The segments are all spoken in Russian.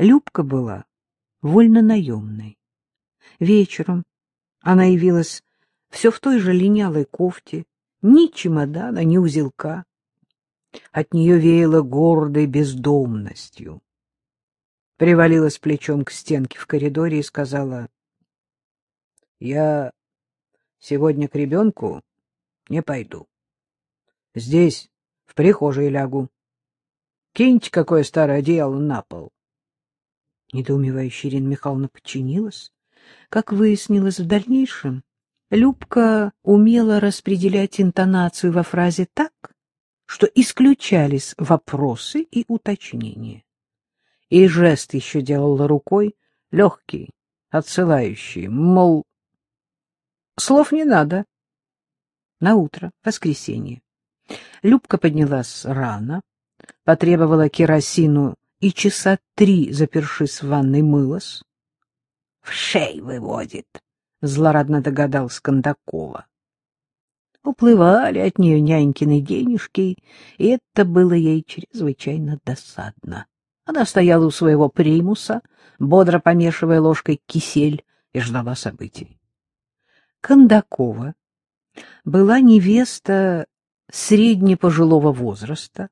Любка была вольно-наемной. Вечером она явилась все в той же линялой кофте, ни чемодана, ни узелка. От нее веяло гордой бездомностью. Привалилась плечом к стенке в коридоре и сказала, — Я сегодня к ребенку не пойду. Здесь, в прихожей лягу. Киньте какое старое одеяло на пол. Недоумевающая Ирина Михайловна подчинилась. Как выяснилось в дальнейшем, Любка умела распределять интонацию во фразе так, что исключались вопросы и уточнения. И жест еще делала рукой, легкий, отсылающий, мол, слов не надо. На утро, воскресенье. Любка поднялась рано, потребовала керосину и часа три, запершись в ванной, мылась. — В шей выводит, — злорадно догадался Кондакова. Уплывали от нее нянькины денежки, и это было ей чрезвычайно досадно. Она стояла у своего примуса, бодро помешивая ложкой кисель, и ждала событий. Кондакова была невеста среднепожилого возраста,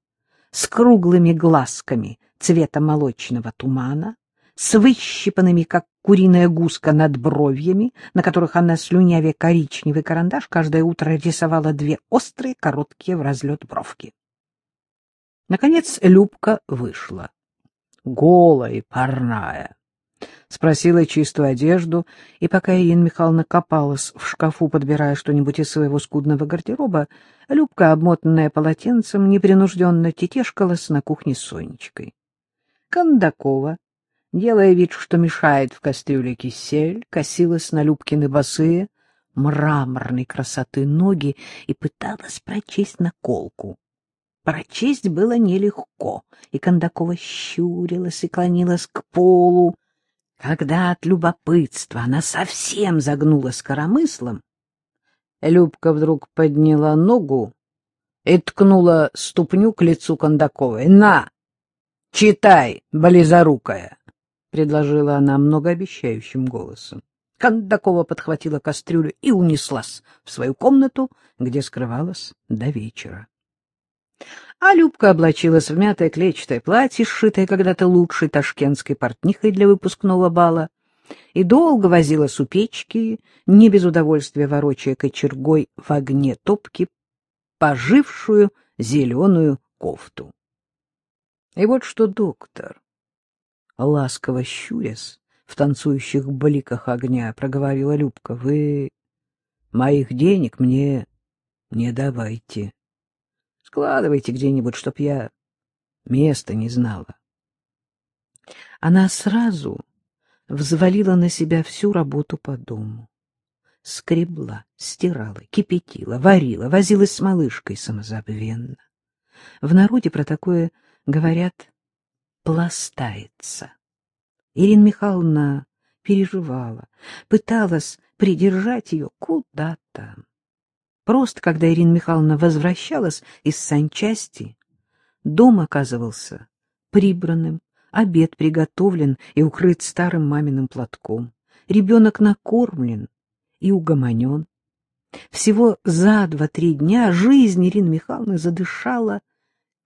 с круглыми глазками цвета молочного тумана, с выщипанными, как куриная гуска, над бровьями, на которых она, слюнявя коричневый карандаш, каждое утро рисовала две острые, короткие в разлет бровки. Наконец Любка вышла, голая парная, спросила чистую одежду, и пока Ирина Михайловна копалась в шкафу, подбирая что-нибудь из своего скудного гардероба, Любка, обмотанная полотенцем, непринужденно тетешкалась на кухне с Сонечкой. Кондакова, делая вид, что мешает в кастрюле кисель, косилась на Любкины босые, мраморной красоты ноги и пыталась прочесть наколку. Прочесть было нелегко, и Кондакова щурилась и клонилась к полу, когда от любопытства она совсем загнулась коромыслом, Любка вдруг подняла ногу и ткнула ступню к лицу Кондаковой. — На! Читай, болезорукая! — предложила она многообещающим голосом. Кондакова подхватила кастрюлю и унеслась в свою комнату, где скрывалась до вечера. А Любка облачилась в мятое клетчатое платье, сшитое когда-то лучшей ташкентской портнихой для выпускного бала, и долго возилась у печки, не без удовольствия ворочая кочергой в огне топки пожившую зеленую кофту. И вот что доктор, ласково щурясь в танцующих бликах огня, проговорила Любка, вы моих денег мне не давайте. Складывайте где-нибудь, чтоб я места не знала. Она сразу взвалила на себя всю работу по дому. Скребла, стирала, кипятила, варила, возилась с малышкой самозабвенно. В народе про такое говорят «пластается». Ирина Михайловна переживала, пыталась придержать ее куда-то. Просто когда Ирина Михайловна возвращалась из санчасти, дом оказывался прибранным, обед приготовлен и укрыт старым маминым платком, ребенок накормлен и угомонен. Всего за два-три дня жизнь Ирины Михайловны задышала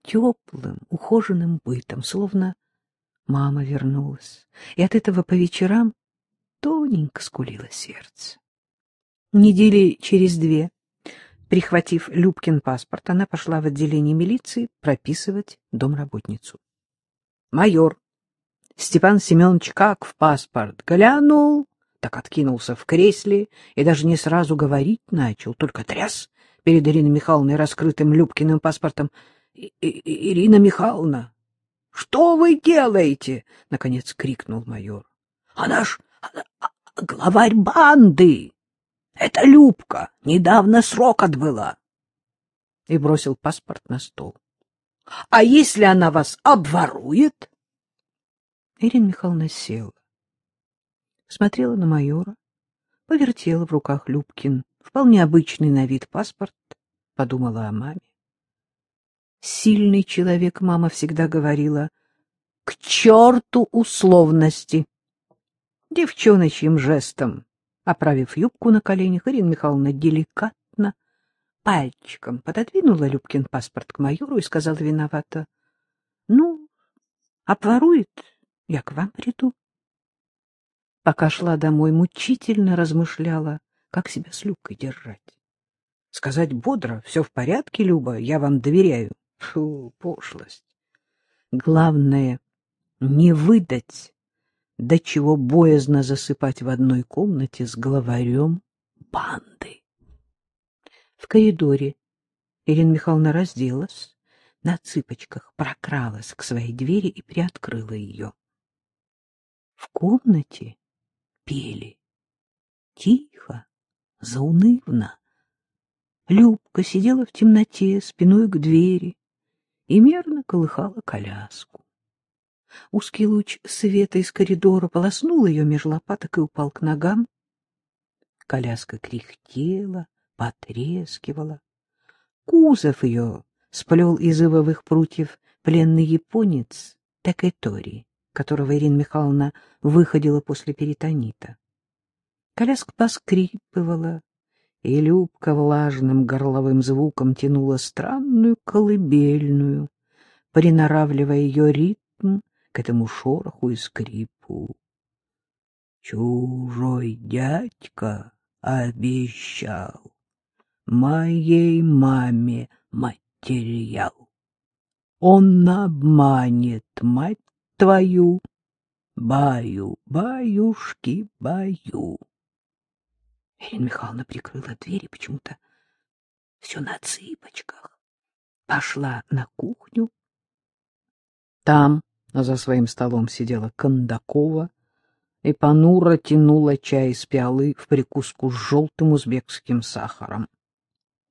теплым, ухоженным бытом, словно мама вернулась, и от этого по вечерам тоненько скулило сердце. Недели через две Прихватив Любкин паспорт, она пошла в отделение милиции прописывать домработницу. Майор Степан Семенович как в паспорт глянул, так откинулся в кресле и даже не сразу говорить начал, только тряс перед Ириной Михайловной раскрытым Любкиным паспортом. — Ирина Михайловна, что вы делаете? — наконец крикнул майор. — Она ж она, главарь банды! Это Любка, недавно срок отбыла. И бросил паспорт на стол. — А если она вас обворует? Ирина Михайловна села, смотрела на майора, повертела в руках Любкин вполне обычный на вид паспорт, подумала о маме. Сильный человек, мама всегда говорила, К черту условности! Девчоночьим жестом, оправив юбку на коленях, Ирина Михайловна деликатно пальчиком пододвинула Любкин паспорт к майору и сказала виновато. — Ну, обворует, я к вам приду. Пока шла домой, мучительно размышляла, как себя с Любкой держать. Сказать бодро, все в порядке, Люба, я вам доверяю. Фу, пошлость. Главное — не выдать, до чего боязно засыпать в одной комнате с главарем банды. В коридоре Ирина Михайловна разделась, на цыпочках прокралась к своей двери и приоткрыла ее. В комнате пели. Тихо, заунывно. Любка сидела в темноте, спиной к двери, и мерно колыхала коляску. Узкий луч света из коридора полоснул ее меж лопаток и упал к ногам. Коляска кряхтела, потрескивала. Кузов ее сплел из ивовых прутьев пленный японец Такэтори которого Ирина Михайловна выходила после перитонита. Коляска поскрипывала, и Любка влажным горловым звуком тянула странную колыбельную, приноравливая ее ритм к этому шороху и скрипу. Чужой дядька обещал моей маме материал. Он обманет мать твою, баю, баюшки, баю. Ирина Михайловна прикрыла дверь и почему-то все на цыпочках. Пошла на кухню. Там за своим столом сидела Кондакова и понуро тянула чай из пиалы в прикуску с желтым узбекским сахаром.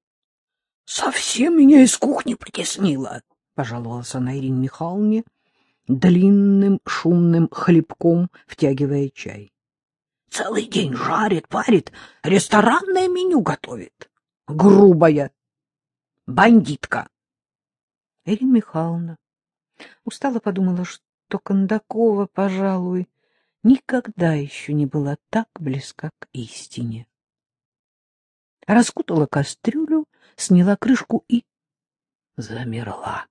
— Совсем меня из кухни притеснило, — пожаловалась она Ирине Михайловне, — длинным шумным хлебком втягивая чай. Целый день жарит, парит, ресторанное меню готовит. Грубая бандитка. Ирина Михайловна устало подумала, что Кондакова, пожалуй, никогда еще не была так близка к истине. Раскутала кастрюлю, сняла крышку и замерла,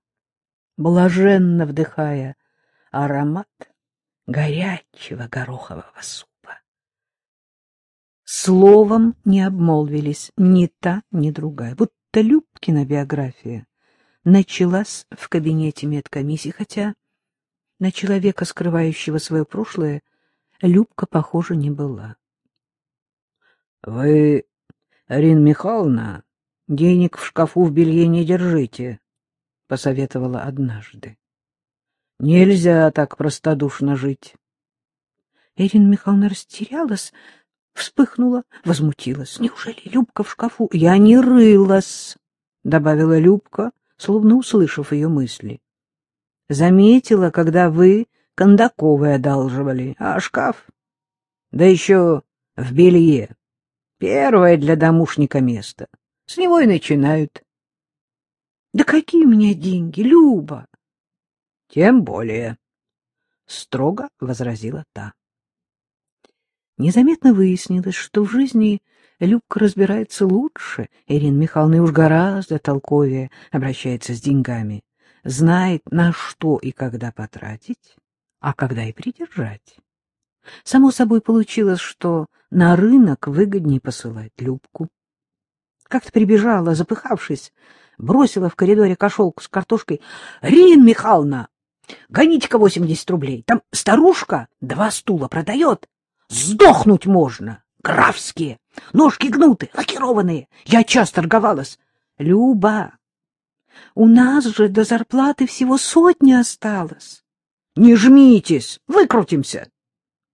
блаженно вдыхая аромат горячего горохового супа. Словом не обмолвились ни та, ни другая, будто Любкина биография началась в кабинете медкомиссии, хотя на человека, скрывающего свое прошлое, Любка, похоже, не была. — Вы, Арина Михайловна, денег в шкафу в белье не держите, — посоветовала однажды. Нельзя так простодушно жить. Ирина Михайловна растерялась, вспыхнула, возмутилась. Неужели Любка в шкафу? Я не рылась, — добавила Любка, словно услышав ее мысли. Заметила, когда вы Кондаковой одалживали, а шкаф? Да еще в белье. Первое для домушника место. С него и начинают. — Да какие у меня деньги, Люба? Тем более, — строго возразила та. Незаметно выяснилось, что в жизни Любка разбирается лучше, Ирина Михайловна уж гораздо толковее обращается с деньгами, знает, на что и когда потратить, а когда и придержать. Само собой получилось, что на рынок выгоднее посылать Любку. Как-то прибежала, запыхавшись, бросила в коридоре кошелку с картошкой. — Рин Михайловна, Гоните-ка восемьдесят рублей. Там старушка два стула продает. Сдохнуть можно. Графские. Ножки гнуты, лакированные. Я часто торговалась. Люба, у нас же до зарплаты всего сотни осталось. Не жмитесь, выкрутимся.